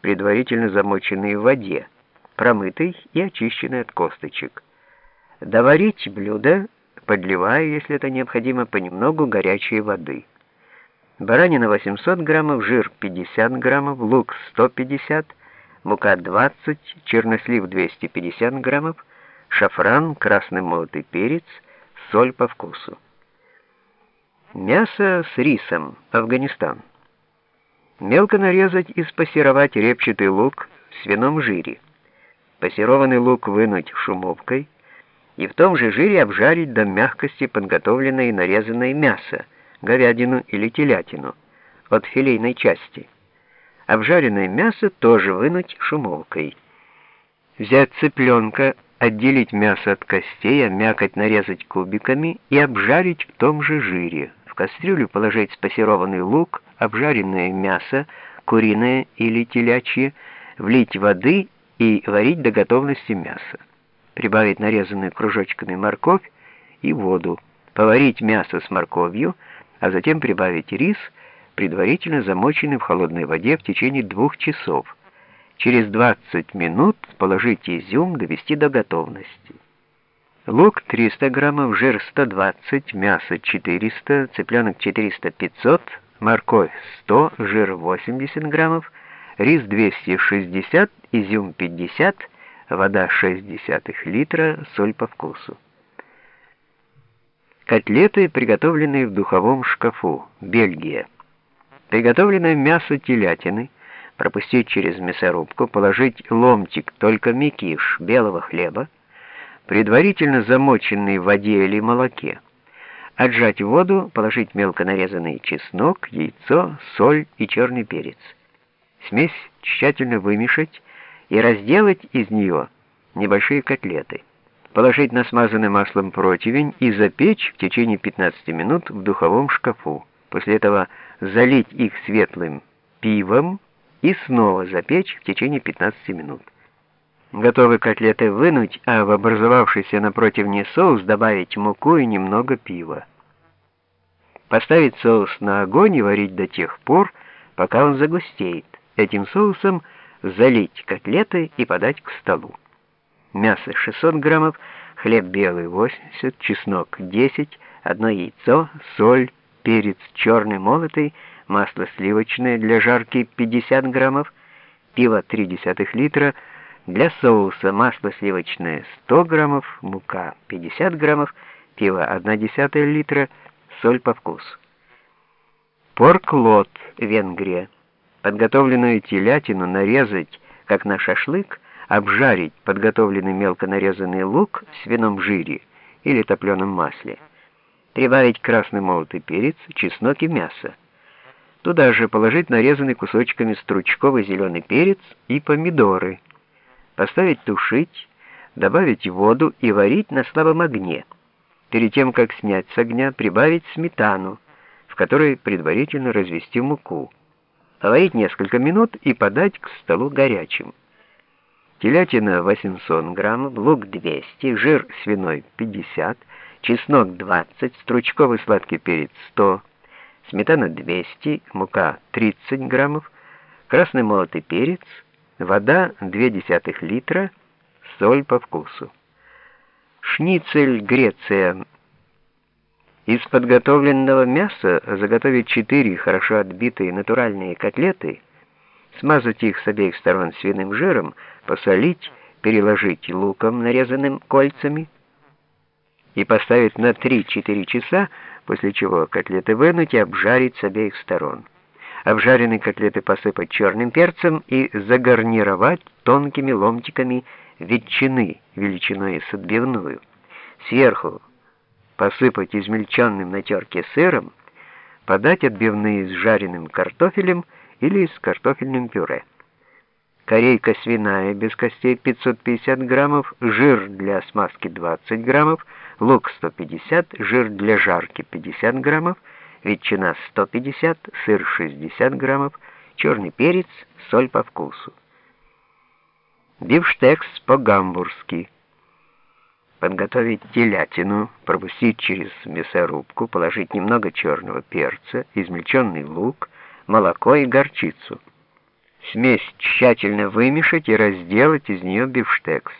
предварительно замоченный в воде, промытый и очищенный от косточек. Доварить блюдо, подливая, если это необходимо, понемногу горячей воды. Баранина 800 граммов, жир 50 граммов, лук 150, мука 20, чернослив 250 граммов, шафран, красный молотый перец, соль по вкусу. Мясо с рисом, Афганистан. Мелко нарезать и спассеровать репчатый лук в свином жире. Пассерованный лук вынуть шумовкой и в том же жире обжарить до мягкости подготовленное и нарезанное мясо, говядину или телятину, от филейной части. Обжаренное мясо тоже вынуть шумовкой. Взять цыпленка, отделить мясо от костей, а мякоть нарезать кубиками и обжарить в том же жире. В кастрюлю положить спассерованный лук, обжаренное мясо, куриное или телячье, влить воды и варить до готовности мяса. Прибавить нарезанную кружочками морковь и воду. Поварить мясо с морковью, а затем прибавить рис, предварительно замоченный в холодной воде в течение двух часов. Через 20 минут положить изюм, довести до готовности. Лук 300 граммов, жир 120, мясо 400, цыпленок 400-500, морковь 100, жир 80 граммов, рис 260, изюм 50, вода 0,6 литра, соль по вкусу. Котлеты, приготовленные в духовом шкафу, Бельгия. Приготовленное мясо телятины пропустить через мясорубку, положить ломтик, только мякиш, белого хлеба, предварительно замоченный в воде или молоке. Отжать воду, положить мелко нарезанный чеснок, яйцо, соль и черный перец. Смесь тщательно вымешать и разделать из нее небольшие котлеты. Положить на смазанный маслом противень и запечь в течение 15 минут в духовом шкафу. После этого залить их светлым пивом и снова запечь в течение 15 минут. Готовые котлеты вынуть, а в образовавшийся на противне соус добавить муку и немного пива. Поставить соус на огонь и варить до тех пор, пока он загустеет. Этим соусом залить котлеты и подать к столу. Мясо 600 граммов, хлеб белый 80, чеснок 10, одно яйцо, соль, перец черный молотый, масло сливочное для жарки 50 граммов, пиво 0,3 литра, для соуса масло сливочное 100 граммов, мука 50 граммов, пиво 1,1 литра, соль по вкусу. Порклот, Венгрия. Подготовленную телятину нарезать, как на шашлык, обжарить подготовленный мелко нарезанный лук в свином жире или топленом масле. Прибавить красный молотый перец, чеснок и мясо. Туда же положить нарезанный кусочками стручковый зеленый перец и помидоры – поставить тушить, добавить воду и варить на слабом огне. Перед тем, как снять с огня, прибавить сметану, в которой предварительно развести муку. Поварить несколько минут и подать к столу горячим. Телятина 800 граммов, лук 200, жир свиной 50, чеснок 20, стручковый сладкий перец 100, сметана 200, мука 30 граммов, красный молотый перец вода 0,2 литра, соль по вкусу. Шницель, Греция. Из подготовленного мяса заготовить 4 хорошо отбитые натуральные котлеты, смазать их с обеих сторон свиным жиром, посолить, переложить луком, нарезанным кольцами, и поставить на 3-4 часа, после чего котлеты вынуть и обжарить с обеих сторон обжаренные котлеты посыпать черным перцем и загарнировать тонкими ломтиками ветчины величиной с отбивную. Сверху посыпать измельченным на терке сыром, подать отбивные с жареным картофелем или с картофельным пюре. Корейка свиная без костей 550 граммов, жир для смазки 20 граммов, лук 150, жир для жарки 50 граммов, ветчина 150, сыр 60 граммов, черный перец, соль по вкусу. Бифштекс по-гамбургски. Подготовить телятину, пропустить через мясорубку, положить немного черного перца, измельченный лук, молоко и горчицу. Смесь тщательно вымешать и разделать из нее бифштекс.